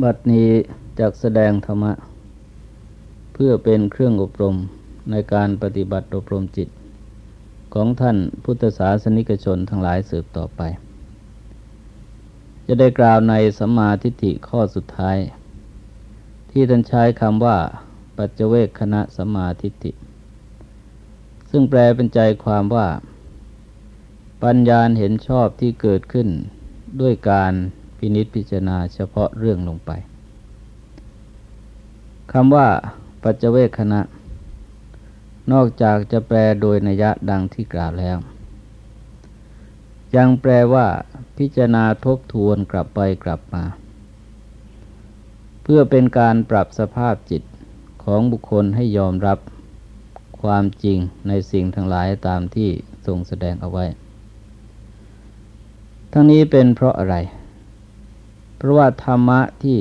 บัดนี้จักแสดงธรรมะ เพื่อเป็นเครื่องอบรมในการปฏิบัติอบรมจิต ของท่านพุทธศาสนิกชนทั้งหลายสืบต่อไป จะได้กล่าวในสัมมาทิฏฐิข้อสุดท้าย ที่ท่านใช้คำว่า ปัจเจเวคคณะสัมมาทิฏฐิ ซึ่งแปลเป็นใจความว่า ปัญญาเห็นชอบที่เกิดขึ้นด้วยการ พินิษพิจารณาเฉพาะเรื่องลงไปคำว่าปัจเจเวคคณะ นอกจากจะแปลโดยนัยะดังที่กล่าวแล้ว ยังแปลว่าพิจารณาทบทวนกลับไปกลับมา เพื่อเป็นการปรับสภาพจิตของบุคคลให้ยอมรับความจริงในสิ่งทั้งหลายตามที่ทรงแสดงเอาไว้ ทั้งนี้เป็นเพราะอะไร เพราะว่าธรรมะที่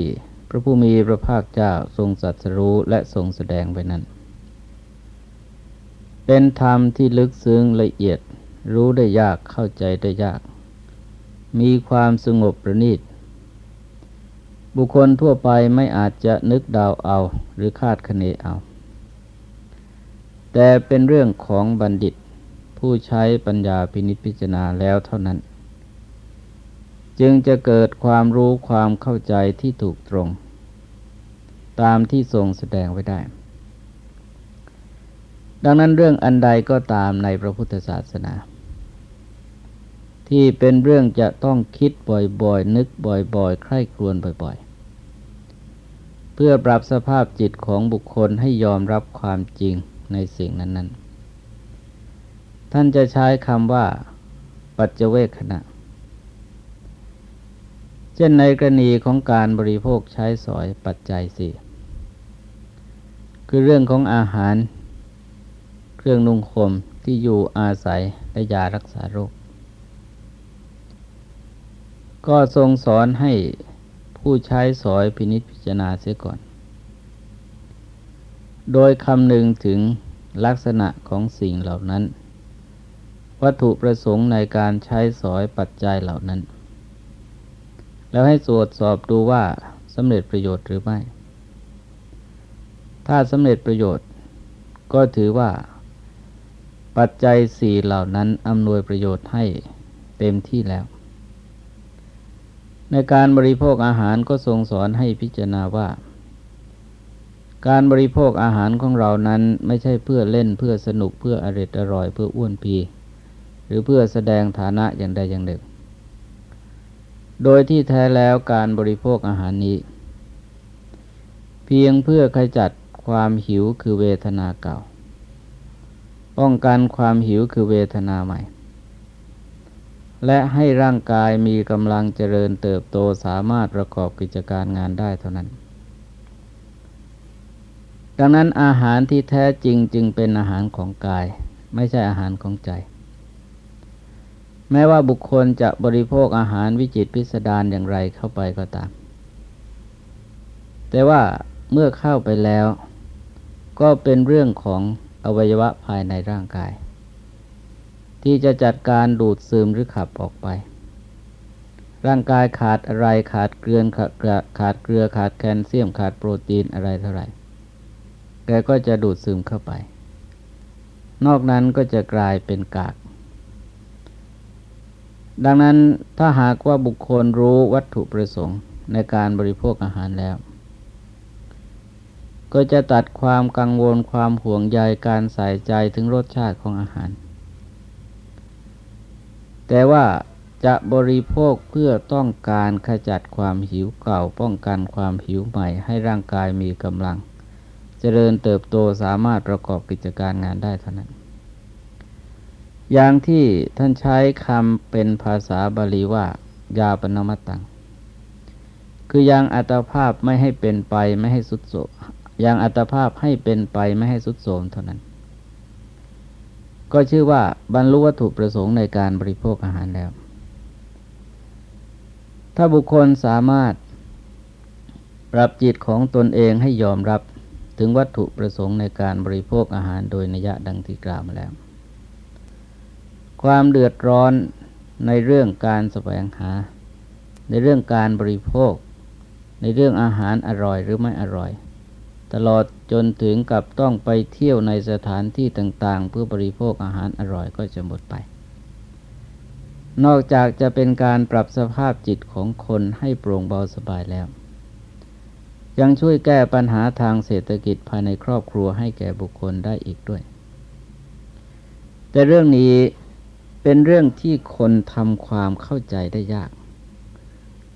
พระผู้มีพระภาคเจ้าทรงสัตรู้และทรงแสดงไปนั้น เป็นธรรมที่ลึกซึ้งละเอียดรู้ได้ยากเข้าใจได้ยาก มีความสงบประณีต บุคคลทั่วไปไม่อาจจะนึกดาวเอาหรือคาดคะเนเอา แต่เป็นเรื่องของบัณฑิต ผู้ใช้ปัญญาพินิจพิจารณาแล้วเท่านั้น จึงจะเกิดความรู้ความเข้าใจที่ถูกตรง ตามที่ทรงแสดงไว้ได้ ดังนั้นเรื่องอันใดก็ตามในพระพุทธศาสนา ที่เป็นเรื่องจะต้องคิดบ่อยๆ นึกบ่อยๆ ใคร่ครวญบ่อย ๆ เพื่อปรับสภาพจิตของบุคคลให้ยอมรับความจริงในสิ่งนั้น ๆ ท่านจะใช้คำว่า ปัจเจเวคขณะ เช่นในกรณีของการบริโภคใช้สอยปัจจัยสี่คือเรื่องของอาหาร เครื่องนุ่งห่มที่อยู่อาศัยและยารักษาโรค ก็ทรงสอนให้ผู้ใช้สอยพินิจพิจารณาเสียก่อน โดยคำนึงถึงลักษณะของสิ่งเหล่านั้น วัตถุประสงค์ในการใช้สอยปัจจัยเหล่านั้น แล้วให้ตรวจสอบดูว่าสำเร็จประโยชน์หรือไม่ ถ้าสำเร็จประโยชน์ ก็ถือว่า ปัจจัยสี่เหล่านั้นอำนวยประโยชน์ให้เต็มที่แล้ว ในการบริโภคอาหารก็ทรงสอนให้พิจารณาว่า การบริโภคอาหารของเรานั้นไม่ใช่เพื่อเล่นเพื่อสนุกเพื่ออริดอร่อยเพื่ออ้วนพี หรือเพื่อแสดงฐานะอย่างใดอย่างหนึ่ง โดยที่แท้แล้วการบริโภคอาหารนี้ เพียงเพื่อขจัดความหิวคือเวทนาเก่า ป้องกันความหิวคือเวทนาใหม่ และให้ร่างกายมีกำลังเจริญเติบโตสามารถประกอบกิจการงานได้เท่านั้น ดังนั้นอาหารที่แท้จริงจึงเป็นอาหารของกาย ไม่ใช่อาหารของใจ แม้ว่าบุคคลจะบริโภคอาหารวิจิตพิสดารอย่างไรเข้าไปก็ตาม แต่ว่าเมื่อเข้าไปแล้ว ก็เป็นเรื่องของอวัยวะภายในร่างกาย ที่จะจัดการดูดซึมหรือขับออกไป ร่างกายขาดอะไรขาดเกลือขาดขาดเกลือขาดแคลเซียมขาดโปรตีนอะไรเท่าไหร่แกก็จะดูดซึมเข้าไป นอกนั้นก็จะกลายเป็นกาก ดังนั้นถ้าหากว่าบุคคลรู้วัตถุประสงค์ในการบริโภคอาหารแล้ว ก็จะตัดความกังวลความห่วงใยการใส่ใจถึงรสชาติของอาหาร แต่ว่าจะบริโภคเพื่อต้องการขจัดความหิวเก่าป้องกันความหิวใหม่ให้ร่างกายมีกำลัง เจริญเติบโตสามารถประกอบกิจการงานได้เท่านั้น อย่างที่ท่านใช้คำเป็นภาษาบาลีว่า ยาปนมตัง คือยังอัตภาพไม่ให้เป็นไปไม่ให้สุดโสยังอัตภาพให้เป็นไปไม่ให้สุดโสมเท่านั้น ก็ชื่อว่าบรรลุวัตถุประสงค์ในการบริโภคอาหารแล้ว ถ้าบุคคลสามารถปรับจิตของตนเองให้ยอมรับถึงวัตถุประสงค์ในการบริโภคอาหารโดยนิยะดังที่กล่าวมาแล้ว ความเดือดร้อนในเรื่องการแสวงหา ในเรื่องการบริโภค ในเรื่องอาหารอร่อยหรือไม่อร่อย ตลอดจนถึงกับต้องไปเที่ยวในสถานที่ต่าง ๆ เพื่อบริโภคอาหารอร่อยก็จะหมดไป นอกจากจะเป็นการปรับสภาพจิตของคนให้โปร่งเบาสบายแล้ว ยังช่วยแก้ปัญหาทางเศรษฐกิจภายในครอบครัวให้แก่บุคคลได้อีกด้วย แต่เรื่องนี้ เป็นเรื่องที่คนทำความเข้าใจได้ยาก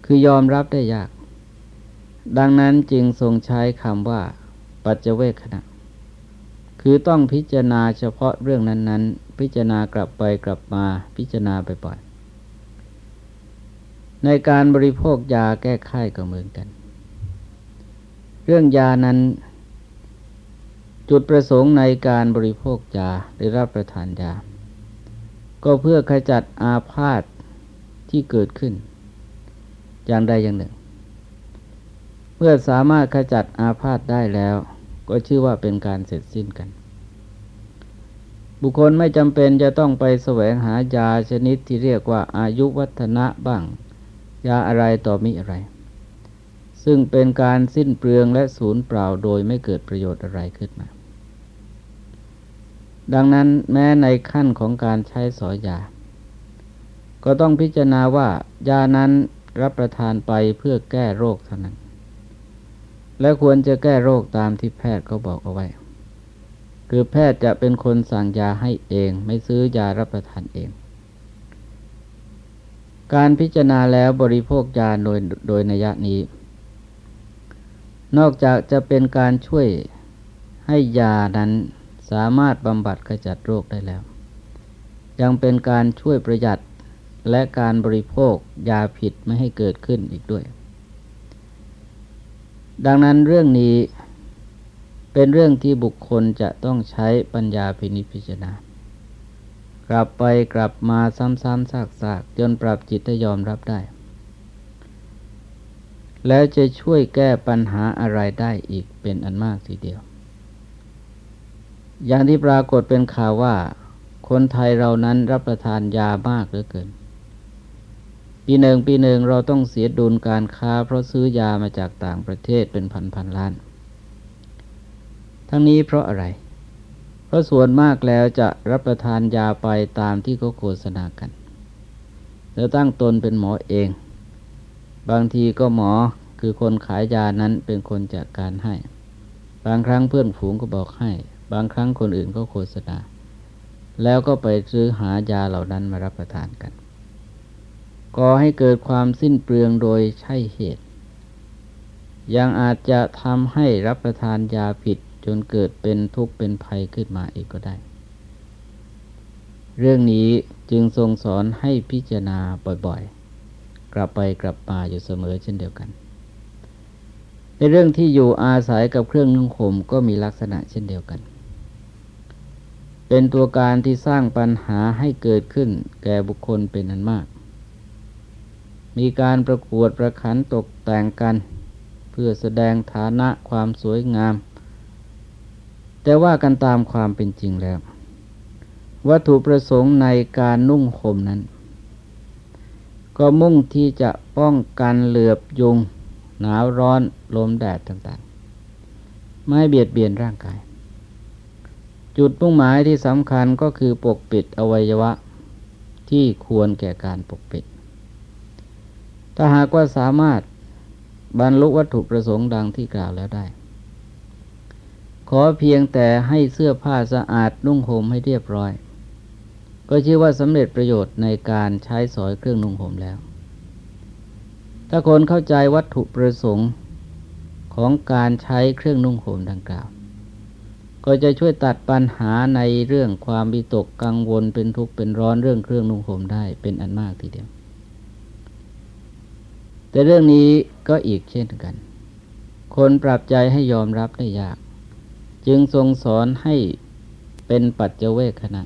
คือยอมรับได้ยาก ดังนั้นจึงทรงใช้คำว่า ปัจเจเวคขณะ คือต้องพิจารณาเฉพาะเรื่องนั้น ๆ พิจารณากลับไปกลับมาพิจารณาไปบ่อยในการบริโภคยาแก้ไขก็เหมือนกัน เรื่องยานั้น จุดประสงค์ในการบริโภคยาหรือรับประทานยา ก็เพื่อขจัดอาพาธที่เกิดขึ้น อย่างใดอย่างหนึ่ง เมื่อสามารถขจัดอาพาธได้แล้ว ก็ชื่อว่าเป็นการเสร็จสิ้นกัน บุคคลไม่จำเป็นจะต้องไปแสวงหายาชนิดที่เรียกว่าอายุวัฒนะบ้าง ยาอะไรต่อมีอะไร ซึ่งเป็นการสิ้นเปลืองและสูญเปล่าโดยไม่เกิดประโยชน์อะไรขึ้นมา ดังนั้นแม้ในขั้นของการใช้สอยา ก็ต้องพิจารณาว่ายานั้นรับประทานไปเพื่อแก้โรคเท่านั้น และควรจะแก้โรคตามที่แพทย์เขาบอกเอาไว้ คือแพทย์จะเป็นคนสั่งยาให้เอง ไม่ซื้อยารับประทานเอง การพิจารณาแล้วบริโภคยาโดยโดยนัยนี้ นอกจากจะเป็นการช่วยให้ยานั้น สามารถบำบัดขจัดโรคได้แล้ว ยังเป็นการช่วยประหยัดและการบริโภคยาผิดไม่ให้เกิดขึ้นอีกด้วย ดังนั้นเรื่องนี้เป็นเรื่องที่บุคคลจะต้องใช้ปัญญาพินิจพิจารณากลับไปกลับมาซ้ำๆซากๆ จนปรับจิตให้ยอมรับได้ แล้วจะช่วยแก้ปัญหาอะไรได้อีกเป็นอันมากทีเดียว อย่างที่ปรากฏเป็นข่าวว่า คนไทยเรานั้นรับประทานยามากเหลือเกิน ปีหนึ่งปีหนึ่งเราต้องเสียดุลการค้าเพราะซื้อยามาจากต่างประเทศเป็นพันพันล้าน ทั้งนี้เพราะอะไร เพราะส่วนมากแล้วจะรับประทานยาไปตามที่เขาโฆษณากัน แล้วตั้งตนเป็นหมอเอง บางทีก็หมอคือคนขายยานั้นเป็นคนจัดการให้ บางครั้งเพื่อนฝูงก็บอกให้ บางครั้งคนอื่นก็โฆษณา แล้วก็ไปซื้อหายาเหล่านั้นมารับประทานกันก่อให้เกิดความสิ้นเปลืองโดยใช่เหตุ ยังอาจจะทำให้รับประทานยาผิดจนเกิดเป็นทุกข์เป็นภัยขึ้นมาอีกก็ได้ เรื่องนี้จึงทรงสอนให้พิจารณาบ่อยๆ กลับไปกลับมาอยู่เสมอเช่นเดียวกัน ในเรื่องที่อยู่อาศัยกับเครื่องนุ่งห่มก็มีลักษณะเช่นเดียวกัน เป็นตัวการที่สร้างปัญหาให้เกิดขึ้นแก่บุคคลเป็นอันมาก มีการประกวดประขันตกแต่งกัน เพื่อแสดงฐานะความสวยงาม แต่ว่ากันตามความเป็นจริงแล้ว วัตถุประสงค์ในการนุ่งห่มนั้น ก็มุ่งที่จะป้องกันเหลือบยุง หนาวร้อนลมแดดต่างๆ ไม่เบียดเบียนร่างกาย จุดมุ่งหมายที่สำคัญก็คือปกปิดอวัยวะ ที่ควรแก่การปกปิด ถ้าหากว่าสามารถบรรลุวัตถุประสงค์ดังที่กล่าวแล้วได้ ขอเพียงแต่ให้เสื้อผ้าสะอาดนุ่งห่มให้เรียบร้อย ก็ชื่อว่าสำเร็จประโยชน์ในการใช้สอยเครื่องนุ่งห่มแล้ว ถ้าคนเข้าใจวัตถุประสงค์ของการใช้เครื่องนุ่งห่มดังกล่าว ก็จะช่วยตัดปัญหาในเรื่องความวิตกกังวลเป็นทุกข์เป็นร้อนเรื่องเครื่องนุ่งห่มได้เป็นอันมากทีเดียว แต่เรื่องนี้ก็อีกเช่นกัน คนปรับใจให้ยอมรับได้ยาก จึงทรงสอนให้เป็นปัจเจเวคขณะ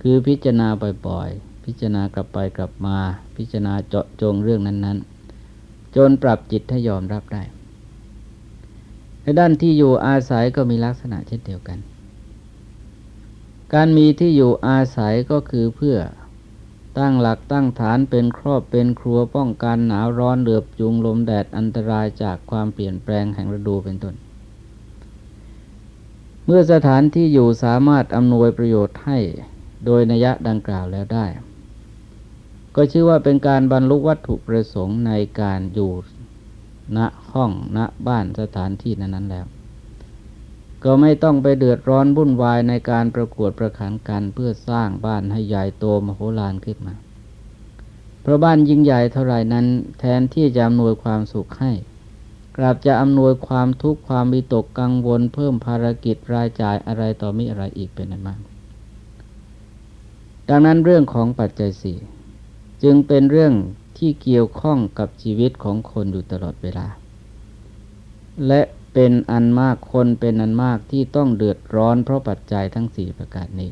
คือพิจารณาบ่อยๆ พิจารณากลับไปกลับมา พิจารณาเจาะจงเรื่องนั้นๆ จนปรับจิตให้ยอมรับได้ ในด้านที่อยู่อาศัยก็มีลักษณะเช่นเดียวกัน การมีที่อยู่อาศัยก็คือเพื่อตั้งหลักตั้งฐานเป็นครอบเป็นครัวป้องกันหนาวร้อนเหลือบจุงลมแดดอันตรายจากความเปลี่ยนแปลงแห่งฤดูเป็นต้น เมื่อสถานที่อยู่สามารถอำนวยประโยชน์ให้โดยนัยะดังกล่าวแล้วได้ ก็ชื่อว่าเป็นการบรรลุวัตถุประสงค์ในการอยู่ ณห้องณบ้านสถานที่นั้นๆแล้ว ก็ไม่ต้องไปเดือดร้อนวุ่นวายในการประกวดประขันกันเพื่อสร้างบ้านให้ใหญ่โตมโหฬารขึ้นมา เพราะบ้านยิ่งใหญ่เท่าไรนั้น แทนที่จะอำนวยความสุขให้ กลับจะอำนวยความทุกข์ความวิตกกังวล เพิ่มภารกิจรายจ่ายอะไรต่อมีอะไรอีกเป็นนั้นมาก ดังนั้นเรื่องของปัจจัยสี่จึงเป็นเรื่อง ที่เกี่ยวข้องกับชีวิตของคนอยู่ตลอดเวลา และเป็นอันมากคนเป็นอันมากที่ต้องเดือดร้อนเพราะปัจจัยทั้งสี่ประการนี้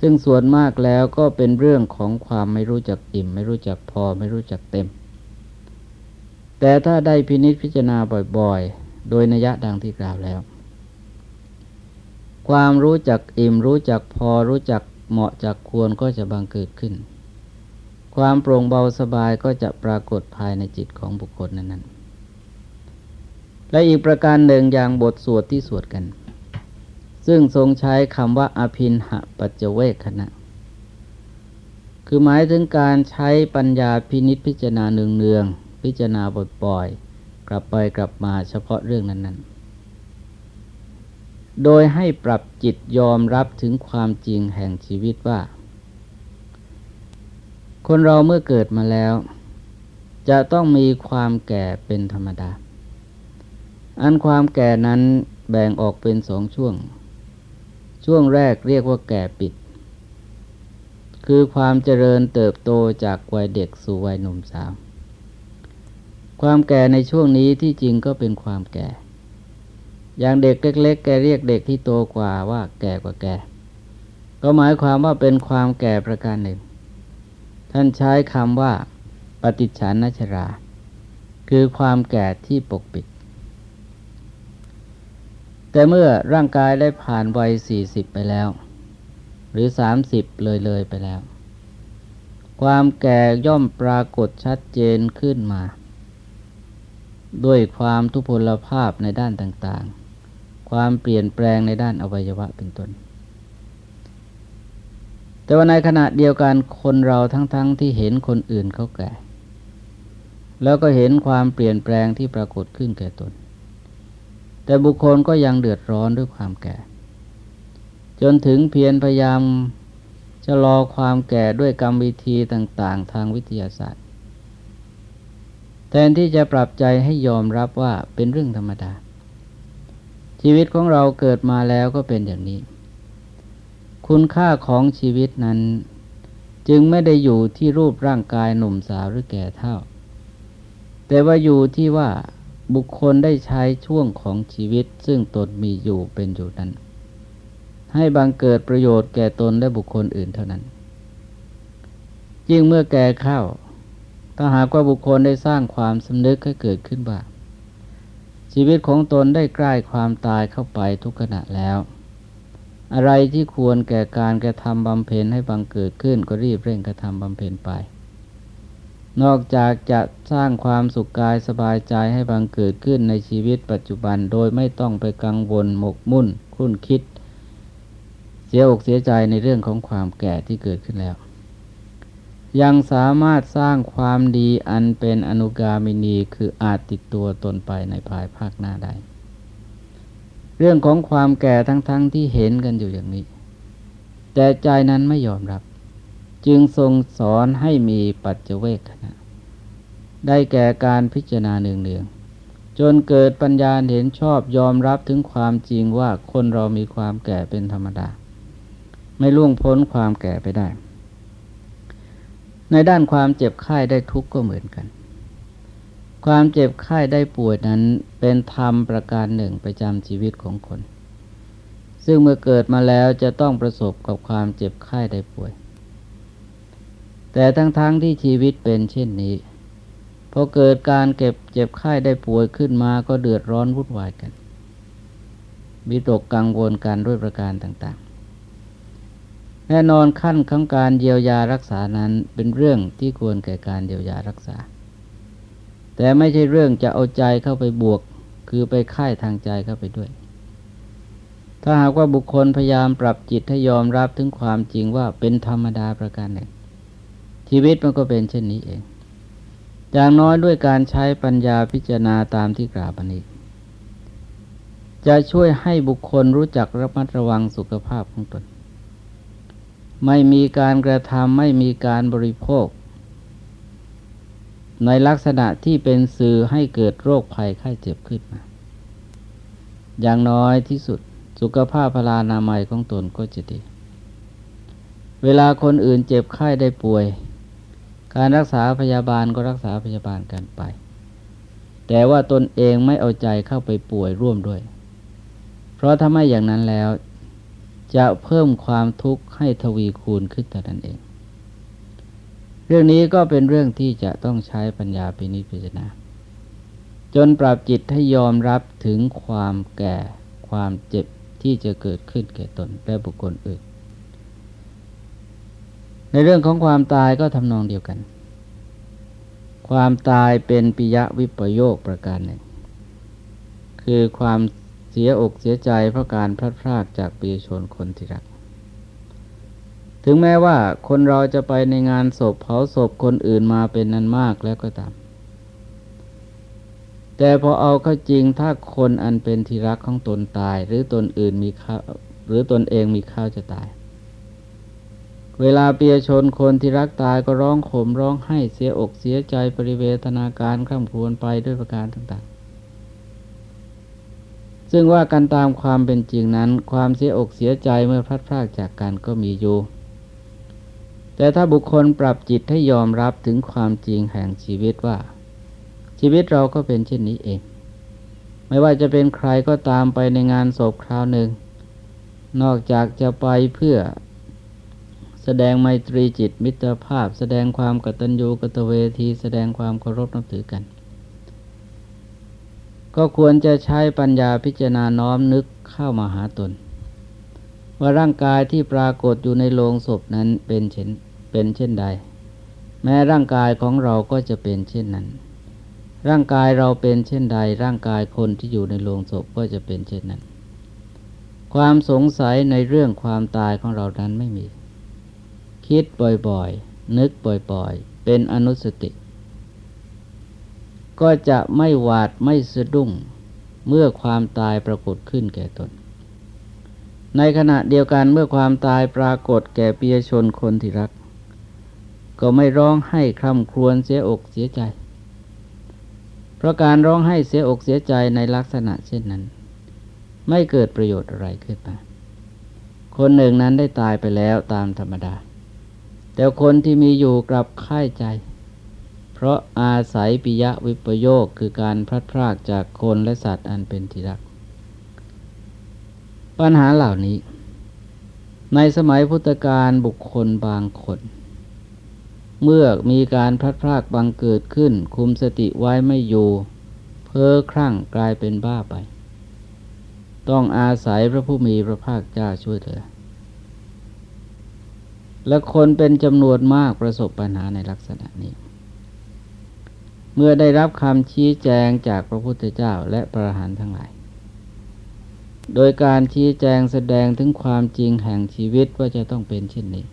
ซึ่งส่วนมากแล้วก็เป็นเรื่องของความไม่รู้จักอิ่ม ไม่รู้จักพอไม่รู้จักเต็ม แต่ถ้าได้พินิจพิจารณาบ่อยๆ โดยนัยะดังที่กล่าวแล้ว ความรู้จักอิ่มรู้จักพอรู้จักเหมาะจักควรก็จะบังเกิดขึ้น ความโปร่งเบาสบายก็จะปรากฏภายในจิตของบุคคลนั้นๆ และอีกประการหนึ่งอย่างบทสวดที่สวดกัน ซึ่งทรงใช้คำว่าอภินหปัจเวกขณะ คือหมายถึงการใช้ปัญญาพินิษพิจารณาเนืองๆพิจารณาบ่อยๆกลับไปกลับมาเฉพาะเรื่องนั้นๆโดยให้ปรับจิตยอมรับถึงความจริงแห่งชีวิตว่า คนเราเมื่อเกิดมาแล้ว จะต้องมีความแก่เป็นธรรมดา อันความแก่นั้นแบ่งออกเป็นสองช่วง ช่วงแรกเรียกว่าแก่ปิด คือความเจริญเติบโตจากวัยเด็กสู่วัยหนุ่มสาว ความแก่ในช่วงนี้ที่จริงก็เป็นความแก่ อย่างเด็กเล็ก ๆ แกเรียกเด็กที่โตกว่าว่าแก่กว่าแกก็หมายความว่าเป็นความแก่ประการหนึ่ง ท่านใช้คำว่า ปฏิฉันนชรา คือความแก่ที่ปกปิด แต่เมื่อร่างกายได้ผ่านวัยสี่สิบไปแล้ว หรือสามสิบเลยเลยไปแล้ว ความแก่ย่อมปรากฏชัดเจนขึ้นมา ด้วยความทุพพลภาพในด้านต่างๆ ความเปลี่ยนแปลงในด้านอวัยวะเป็นต้น แต่ว่าในขณะเดียวกันคนเราทั้งๆทที่เห็นคนอื่นเขาแก่ แล้วก็เห็นความเปลี่ยนแปลงที่ปรากฏขึ้นแก่ตน แต่บุคคลก็ยังเดือดร้อนด้วยความแก่ จนถึงเพียรพยายามชะลอความแก่ด้วยกรรมวิธีต่าง ๆ ทางวิทยาศาสตร์ แทนที่จะปรับใจให้ยอมรับว่าเป็นเรื่องธรรมดา ชีวิตของเราเกิดมาแล้วก็เป็นอย่างนี้ คุณค่าของชีวิตนั้น จึงไม่ได้อยู่ที่รูปร่างกายหนุ่มสาวหรือแก่เท่า แต่ว่าอยู่ที่ว่าบุคคลได้ใช้ช่วงของชีวิตซึ่งตนมีอยู่เป็นอยู่นั้น ให้บังเกิดประโยชน์แก่ตนและบุคคลอื่นเท่านั้น ยิ่งเมื่อแก่เข้าถ้าหากว่าบุคคลได้สร้างความสำนึกให้เกิดขึ้นว่าชีวิตของตนได้ใกล้ความตายเข้าไปทุกขณะแล้ว อะไรที่ควรแก่การกระทำบำเพ็ญให้บังเกิดขึ้นก็รีบเร่งกระทำบำเพ็ญไป นอกจากจะสร้างความสุขกายสบายใจให้บังเกิดขึ้นในชีวิตปัจจุบันโดยไม่ต้องไปกังวลหมกมุ่นคุ้นคิด เสียอกเสียใจในเรื่องของความแก่ที่เกิดขึ้นแล้ว ยังสามารถสร้างความดีอันเป็นอนุกามินีคืออาจติดตัวตนไปในภายภาคหน้าได้ เรื่องของความแก่ทั้งๆทที่เห็นกันอยู่อย่างนี้ แต่ใจนั้นไม่ยอมรับ จึงทรงสอนให้มีปัจเจเวกขณะ ได้แก่การพิจารณาเนืองๆจนเกิดปัญญาเห็นชอบยอมรับถึงความจริงว่าคนเรามีความแก่เป็นธรรมดา ไม่ล่วงพ้นความแก่ไปได้ ในด้านความเจ็บไข้ได้ทุกข์ก็เหมือนกัน ความเจ็บไข้ได้ป่วยนั้นเป็นธรรมประการหนึ่งประจำชีวิตของคน ซึ่งเมื่อเกิดมาแล้วจะต้องประสบกับความเจ็บไข้ได้ป่วย แต่ทั้งๆทที่ชีวิตเป็นเช่นนี้พอเกิดการเก็บเจ็บไข้ได้ป่วยขึ้นมาก็เดือดร้อนวุ่นวายกันมีตกกังวลกันด้วยประการต่างๆ แน่นอนขั้นของการเยียวยารักษานั้นเป็นเรื่องที่ควรแก่การเยียวยารักษา แต่ไม่ใช่เรื่องจะเอาใจเข้าไปบวก คือไปค่ายทางใจเข้าไปด้วย ถ้าหากว่าบุคคลพยายามปรับจิตให้ยอมรับถึงความจริงว่าเป็นธรรมดาประการหนึ่ง ชีวิตมันก็เป็นเช่นนี้เอง อย่างน้อยด้วยการใช้ปัญญาพิจารณาตามที่กล่าวมานี้จะช่วยให้บุคคลรู้จักระมัดระวังสุขภาพของตน ไม่มีการกระทำไม่มีการบริโภค ในลักษณะที่เป็นสื่อให้เกิดโรคภัยไข้เจ็บขึ้นมา อย่างน้อยที่สุดสุขภาพพลานามัยของตนก็จะดี เวลาคนอื่นเจ็บไข้ได้ป่วย การรักษาพยาบาลก็รักษาพยาบาลกันไป แต่ว่าตนเองไม่เอาใจเข้าไปป่วยร่วมด้วย เพราะถ้าไม่อย่างนั้นแล้ว จะเพิ่มความทุกข์ให้ทวีคูณขึ้นแต่นั้นเอง เรื่องนี้ก็เป็นเรื่องที่จะต้องใช้ปัญญาปินิพิจารณา จนปรับจิตให้ยอมรับถึงความแก่ความเจ็บที่จะเกิดขึ้นแก่ตนและบุคคลอื่น ในเรื่องของความตายก็ทำนองเดียวกัน ความตายเป็นปิยวิปโยคประการหนึ่ง คือความเสียอกเสียใจเพราะการพลัดพรากจากปีชนคนที่รัก ถึงแม้ว่าคนเราจะไปในงานศพเผาศพคนอื่นมาเป็นนั้นมากแล้วก็ตาม แต่พอเอาเข้าจริงถ้าคนอันเป็นที่รักของตนตาย หรือตนอื่นมีข้าวหรือตนเองมีข้าวจะตาย เวลาเปียชนคนที่รักตายก็ร้องขมร้องให้เสียอกเสียใจปริเวทนาการข้ามควรไปด้วยประการต่างซึ่งว่ากันตามความเป็นจริงนั้น ความเสียอกเสียใจเมื่อพลัดพรากจากกันก็มีอยู่ แต่ถ้าบุคคลปรับจิตให้ยอมรับถึงความจริงแห่งชีวิตว่า ชีวิตเราก็เป็นเช่นนี้เอง ไม่ว่าจะเป็นใครก็ตามไปในงานศพคราวหนึ่ง นอกจากจะไปเพื่อแสดงไมตรีจิตมิตรภาพ แสดงความกตัญญูกตเวที แสดงความเคารพนับถือกัน ก็ควรจะใช้ปัญญาพิจารณาน้อมนึกเข้ามาหาตน ว่าร่างกายที่ปรากฏอยู่ในโลงศพนั้นเป็นเช่น เป็นเช่นใด แม้ร่างกายของเราก็จะเป็นเช่นนั้น ร่างกายเราเป็นเช่นใด ร่างกายคนที่อยู่ในโลงศพก็จะเป็นเช่นนั้น ความสงสัยในเรื่องความตายของเรานั้นไม่มี คิดบ่อยๆ นึกบ่อยๆ เป็นอนุสติ ก็จะไม่หวาดไม่สะดุ้งเมื่อความตายปรากฏขึ้นแก่ตน ในขณะเดียวกันเมื่อความตายปรากฏแก่เปียชนคนที่รัก ก็ไม่ร้องให้คร่ำครวญเสียอกเสียใจ เพราะการร้องให้เสียอกเสียใจในลักษณะเช่นนั้น ไม่เกิดประโยชน์อะไรขึ้นมา คนหนึ่งนั้นได้ตายไปแล้วตามธรรมดา แต่คนที่มีอยู่กลับค่ายใจ เพราะอาศัยปิยะวิปโยคคือการพลัดพรากจากคนและสัตว์อันเป็นที่รัก ปัญหาเหล่านี้ในสมัยพุทธกาลบุคคลบางคน เมื่อมีการพลัดพรากบังเกิดขึ้น คุมสติไว้ไม่อยู่ เพ้อครั่งกลายเป็นบ้าไป ต้องอาศัยพระผู้มีพระภาคเจ้าช่วยเหลือและคนเป็นจำนวนมากประสบปัญหาในลักษณะนี้ เมื่อได้รับคำชี้แจงจากพระพุทธเจ้าและพระหันทั้งหลาย โดยการชี้แจงแสดงถึงความจริงแห่งชีวิตว่าจะต้องเป็นเช่นนี้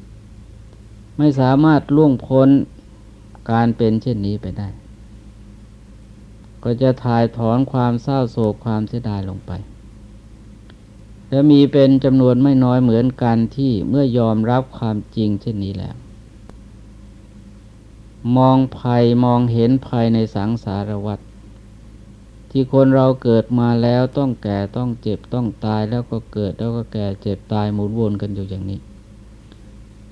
ไม่สามารถล่วงพ้นการเป็นเช่นนี้ไปได้ ก็จะถ่ายถอนความเศร้าโศกความเสียดายลงไป และมีเป็นจำนวนไม่น้อยเหมือนกันที่เมื่อยอมรับความจริงเช่นนี้แล้ว มองภัยมองเห็นภัยในสังสารวัฏที่คนเราเกิดมาแล้วต้องแก่ต้องเจ็บต้องตายแล้วก็เกิดแล้วก็แก่เจ็บตายหมุนวนกันอยู่อย่างนี้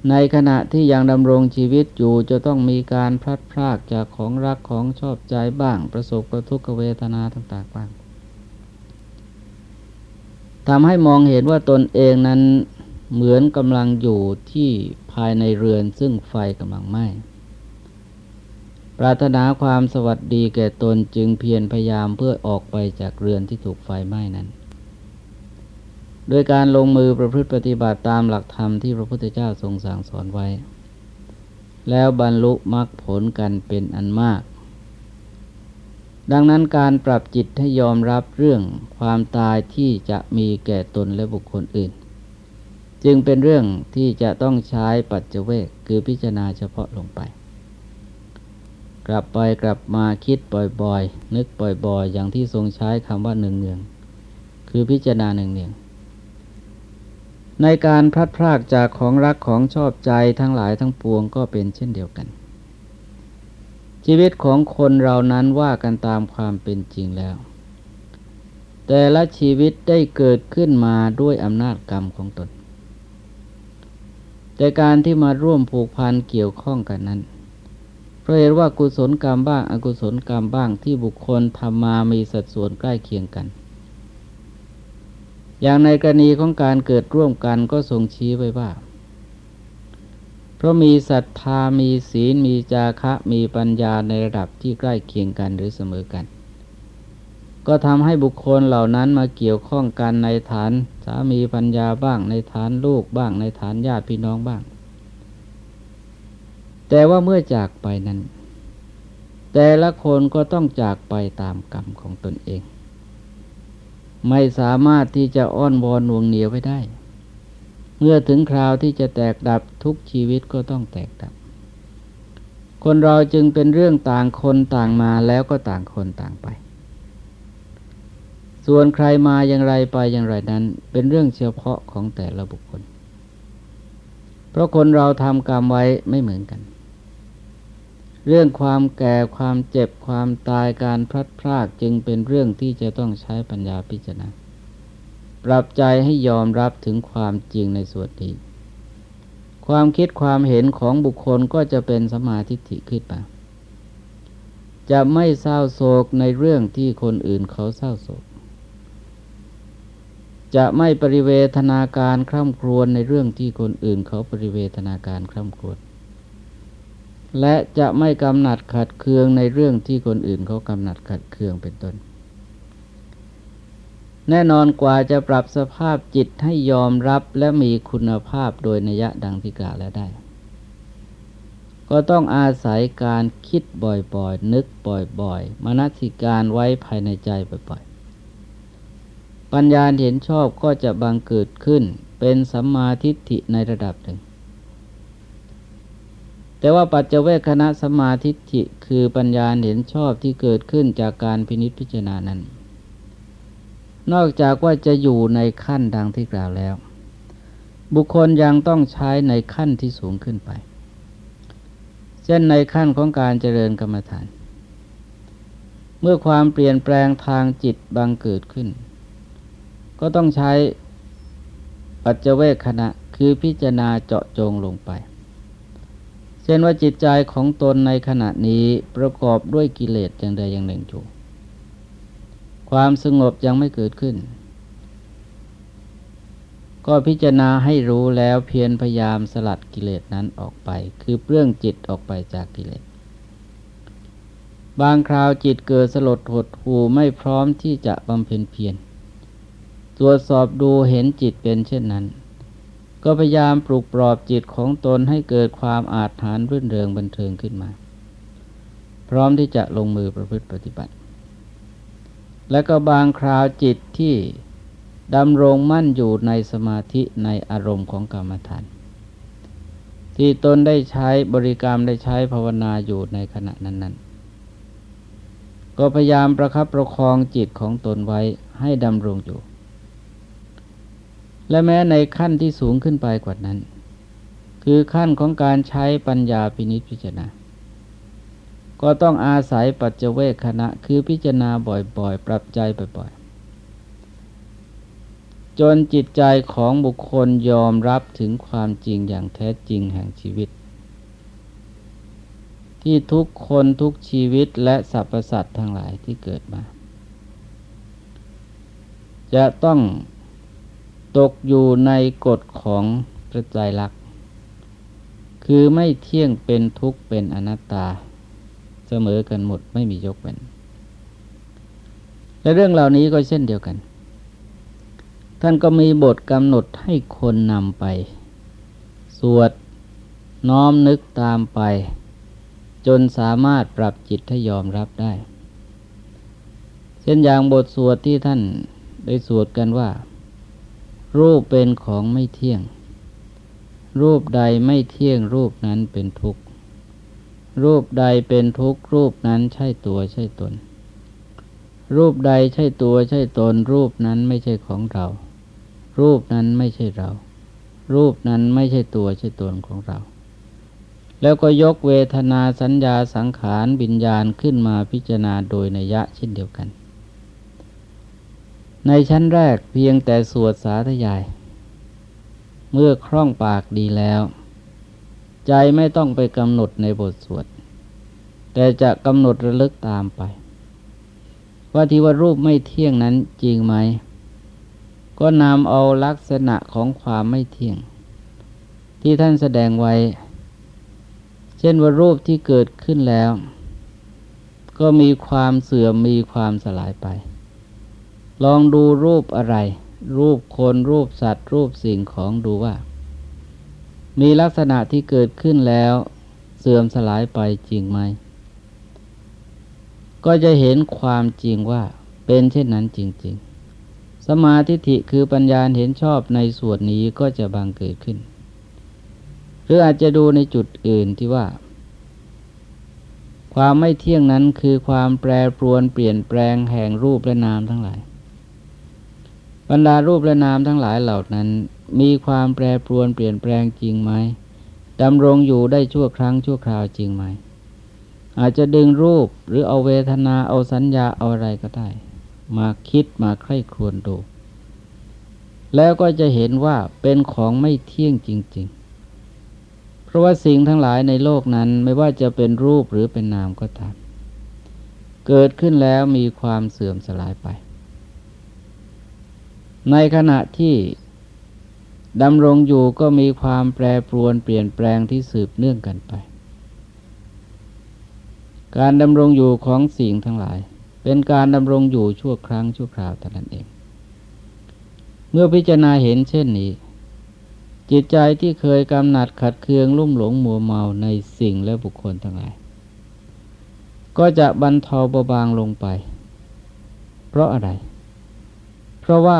ในขณะที่ยังดำรงชีวิตอยู่จะต้องมีการพลัดพรากจากของรักของชอบใจบ้าง ประสบกับทุกขเวทนาต่างๆบ้างทำให้มองเห็นว่าตนเองนั้นเหมือนกำลังอยู่ที่ภายในเรือนซึ่งไฟกำลังไหม้ปรารถนาความสวัสดีแก่ตนจึงเพียรพยายามเพื่อออกไปจากเรือนที่ถูกไฟไหม้นั้น โดยการลงมือประพฤติปฏิบัติตามหลักธรรมที่พระพุทธเจ้าทรงสั่งสอนไว้ แล้วบรรลุมรรคผลกันเป็นอันมาก ดังนั้นการปรับจิตให้ยอมรับเรื่องความตายที่จะมีแก่ตนและบุคคลอื่น จึงเป็นเรื่องที่จะต้องใช้ปัจเจเวกคือพิจารณาเฉพาะลงไป กลับไปกลับมาคิดบ่อยๆ นึกบ่อยๆ อย่างที่ทรงใช้คำว่าเนืองๆคือพิจารณาเนืองๆ ในการพลัดพรากจากของรักของชอบใจทั้งหลายทั้งปวงก็เป็นเช่นเดียวกัน ชีวิตของคนเรานั้นว่ากันตามความเป็นจริงแล้ว แต่ละชีวิตได้เกิดขึ้นมาด้วยอำนาจกรรมของตน แต่การที่มาร่วมผูกพันเกี่ยวข้องกันนั้นเพราะเห็นว่ากุศลกรรมบ้างอกุศลกรรมบ้างที่บุคคลทำมามีสัดส่วนใกล้เคียงกัน อย่างในกรณีของการเกิดร่วมกันก็ทรงชี้ไว้ว่า เพราะมีศรัทธามีศีลมีจาคะมีปัญญาในระดับที่ใกล้เคียงกันหรือเสมอกัน ก็ทำให้บุคคลเหล่านั้นมาเกี่ยวข้องกันในฐานสามีปัญญาบ้างในฐานลูกบ้างในฐานญาติพี่น้องบ้าง แต่ว่าเมื่อจากไปนั้น แต่ละคนก็ต้องจากไปตามกรรมของตนเอง ไม่สามารถที่จะอ้อนวอนหน่วงเหนียวไปได้ เมื่อถึงคราวที่จะแตกดับทุกชีวิตก็ต้องแตกดับ คนเราจึงเป็นเรื่องต่างคนต่างมาแล้วก็ต่างคนต่างไป ส่วนใครมาอย่างไรไปอย่างไรนั้น เป็นเรื่องเฉพาะของแต่ละบุคคล เพราะคนเราทำกรรมไว้ไม่เหมือนกัน เรื่องความแก่ความเจ็บความตายการพลัดพรากจึงเป็นเรื่องที่จะต้องใช้ปัญญาพิจารณาปรับใจให้ยอมรับถึงความจริงในส่วนนี้ความคิดความเห็นของบุคคลก็จะเป็นสมาธิิขึ้นมาจะไม่เศร้าโศกในเรื่องที่คนอื่นเขาเศร้าโศก จะไม่ปริเวทนาการคร่ำครวญในเรื่องที่คนอื่นเขาปริเวทนาการคร่ำครวญ และจะไม่กำหนัดขัดเคืองในเรื่องที่คนอื่นเขากำหนัดขัดเคืองเป็นต้น แน่นอนกว่าจะปรับสภาพจิตให้ยอมรับและมีคุณภาพโดยนัยดังที่กล่าวแล้วได้ ก็ต้องอาศัยการคิดบ่อยๆ นึกบ่อยๆ มนสิการไว้ภายในใจบ่อยๆ ปัญญาเห็นชอบก็จะบังเกิดขึ้นเป็นสัมมาทิฏฐิในระดับหนึ่ง แต่ว่าปัจเจเวคณะสมาธิิคือปัญญาเห็นชอบที่เกิดขึ้นจากการพินิจพิจารณานั้น นอกจากว่าจะอยู่ในขั้นดังที่กล่าวแล้ว บุคคลยังต้องใช้ในขั้นที่สูงขึ้นไป เช่นในขั้นของการเจริญกรรมฐาน เมื่อความเปลี่ยนแปลงทางจิตบังเกิดขึ้น ก็ต้องใช้ปัจเจเวคณะคือพิจารณาเจาะจงลงไป เช่นว่าจิตใจของตนในขณะนี้ประกอบด้วยกิเลสอย่างใดอย่างหนึ่งอยู่ความสงบยังไม่เกิดขึ้น ก็พิจารณาให้รู้แล้วเพียรพยายามสลัดกิเลสนั้นออกไป คือเปลื้องจิตออกไปจากกิเลส บางคราวจิตเกิดสลดหดหูไม่พร้อมที่จะบำเพ็ญเพียรตรวจสอบดูเห็นจิตเป็นเช่นนั้น ก็พยายามปลุกปลอบจิตของตนให้เกิดความอาถรรพ์รื่นเริงบันเทิงขึ้นมา พร้อมที่จะลงมือประพฤติปฏิบัติ และก็บางคราวจิตที่ดำรงมั่นอยู่ในสมาธิในอารมณ์ของกรรมฐาน ที่ตนได้ใช้บริกรรมได้ใช้ภาวนาอยู่ในขณะนั้นๆ ก็พยายามประคับประคองจิตของตนไว้ให้ดำรงอยู่ และแม้ในขั้นที่สูงขึ้นไปกว่านั้น คือขั้นของการใช้ปัญญาพินิจพิจารณา ก็ต้องอาศัยปัจเจเวคขณะ คือพิจารณาบ่อยๆ ปรับใจบ่อยๆ จนจิตใจของบุคคลยอมรับถึงความจริงอย่างแท้จริงแห่งชีวิต ที่ทุกคนทุกชีวิตและสรรพสัตว์ทั้งหลายที่เกิดมา จะต้อง ตกอยู่ในกฎของพระใจรักคือไม่เที่ยงเป็นทุกข์เป็นอนัตตา เสมอกันหมดไม่มียกเว้นและเรื่องเหล่านี้ก็เช่นเดียวกัน ท่านก็มีบทกำหนดให้คนนำไป สวดน้อมนึกตามไป จนสามารถปรับจิตให้ยอมรับได้ เช่นอย่างบทสวดที่ท่านได้สวดกันว่า รูปเป็นของไม่เที่ยง รูปใดไม่เที่ยงรูปนั้นเป็นทุกข์ รูปใดเป็นทุกข์รูปนั้นใช่ตัวใช่ตน รูปใดใช่ตัวใช่ตน รูปนั้นไม่ใช่ของเรา รูปนั้นไม่ใช่เรา รูปนั้นไม่ใช่ตัวใช่ตนของเรา แล้วก็ยกเวทนาสัญญาสังขารวิญญาณขึ้นมาพิจารณาโดยนัยยะเช่นเดียวกัน ในชั้นแรกเพียงแต่สวดสาธยาย เมื่อคล่องปากดีแล้ว ใจไม่ต้องไปกำหนดในบทสวด แต่จะกำหนดระลึกตามไป ว่าที่ว่ารูปไม่เที่ยงนั้นจริงไหม ก็นำเอาลักษณะของความไม่เที่ยง ที่ท่านแสดงไว้ เช่นว่ารูปที่เกิดขึ้นแล้ว ก็มีความเสื่อมมีความสลายไป ลองดูรูปอะไร รูปคนรูปสัตว์ รูปสิ่งของดูว่า มีลักษณะที่เกิดขึ้นแล้ว เสื่อมสลายไปจริงไหม ก็จะเห็นความจริงว่าเป็นเช่นนั้นจริง ๆ สมาธิิคือปัญญาเห็นชอบในส่วนนี้ก็จะบังเกิดขึ้น หรืออาจจะดูในจุดอื่นที่ว่า ความไม่เที่ยงนั้นคือความแปรปรวนเปลี่ยนแปลงแห่งรูปและนามทั้งหลาย บรรดารูปและนามทั้งหลายเหล่านั้น มีความแปรปรวนเปลี่ยนแปลงจริงไหมดำรงอยู่ได้ชั่วครั้งชั่วคราวจริงไหม อาจจะดึงรูปหรือเอาเวทนาเอาสัญญาเอาอะไรก็ได้ มาคิดมาใคร่ครวญดู แล้วก็จะเห็นว่าเป็นของไม่เที่ยงจริง ๆ เพราะว่าสิ่งทั้งหลายในโลกนั้นไม่ว่าจะเป็นรูปหรือเป็นนามก็ตาม เกิดขึ้นแล้วมีความเสื่อมสลายไป ในขณะที่ดำรงอยู่ก็มีความแปรปรวนเปลี่ยนแปลงที่สืบเนื่องกันไป การดำรงอยู่ของสิ่งทั้งหลาย เป็นการดำรงอยู่ชั่วครั้งชั่วคราวแต่นั้นเอง เมื่อพิจารณาเห็นเช่นนี้ จิตใจที่เคยกำหนัดขัดเคืองลุ่มหลงมัวเมาในสิ่งและบุคคลทั้งหลาย ก็จะบรรเทาเบาบางลงไป เพราะอะไร เพราะว่า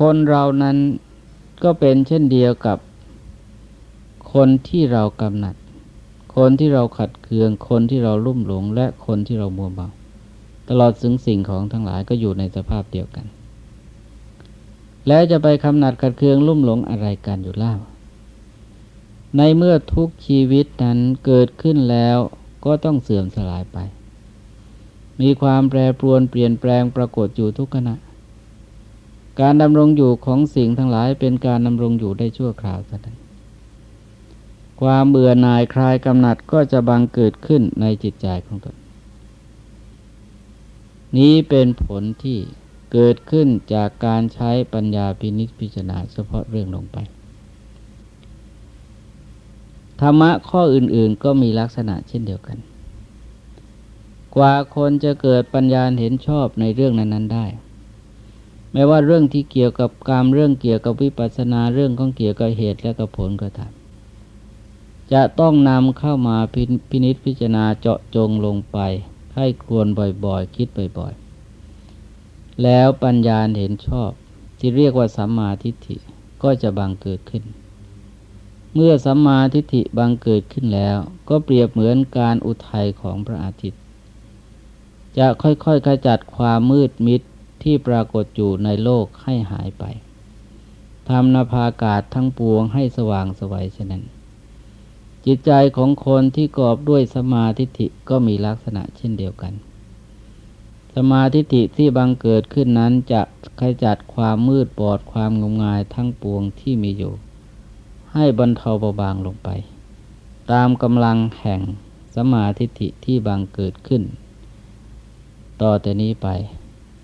คนเรานั้นก็เป็นเช่นเดียวกับ คนที่เรากำหนัด คนที่เราขัดเคือง คนที่เราลุ่มหลง และคนที่เรามัวเมาตลอดถึงสิ่งของทั้งหลายก็อยู่ในสภาพเดียวกัน แล้วจะไปกำหนัดขัดเคืองลุ่มหลงอะไรกันอยู่เล่า ในเมื่อทุกชีวิตนั้นเกิดขึ้นแล้วก็ต้องเสื่อมสลายไป มีความแปรปรวนเปลี่ยนแปลงปรากฏอยู่ทุกขณะ การดำรงอยู่ของสิ่งทั้งหลายเป็นการดำรงอยู่ได้ชั่วคราวเท่านั้นความเบื่อหน่ายคลายกำหนัดก็จะบังเกิดขึ้นในจิตใจของตน นี้เป็นผลที่เกิดขึ้นจากการใช้ปัญญาพินิจพิจารณาเฉพาะเรื่องลงไป ธรรมะข้ออื่นๆก็มีลักษณะเช่นเดียวกัน กว่าคนจะเกิดปัญญาเห็นชอบในเรื่องนั้น ๆ ได้ แม้ว่าเรื่องที่เกี่ยวกับกรรมเรื่องเกี่ยวกับวิปัสสนาเรื่องของเกี่ยวกับเหตุและกับผลก็ตามจะต้องนำเข้ามาพินิษพิจารณาเจาะจงลงไป ให้ควรบ่อยๆ คิดบ่อยๆ แล้วปัญญาเห็นชอบ ที่เรียกว่าสัมมาทิฏฐิก็จะบังเกิดขึ้น เมื่อสัมมาทิฏฐิบังเกิดขึ้นแล้ว ก็เปรียบเหมือนการอุทัยของพระอาทิตย์ จะค่อยๆขจัดความมืดมิด ที่ปรากฏอยู่ในโลกให้หายไปทำนภาอากาศทั้งปวงให้สว่างสวัยฉะนั้น จิตใจของคนที่กอบด้วยสมาธิิก็มีลักษณะเช่นเดียวกัน สมาธิิที่บังเกิดขึ้นนั้นจะขจัดความมืดบอดความงมงายทั้งปวงที่มีอยู่ ให้บรรเทาเบาบางลงไป ตามกำลังแห่งสมาธิิที่บังเกิดขึ้น ต่อแต่นี้ไป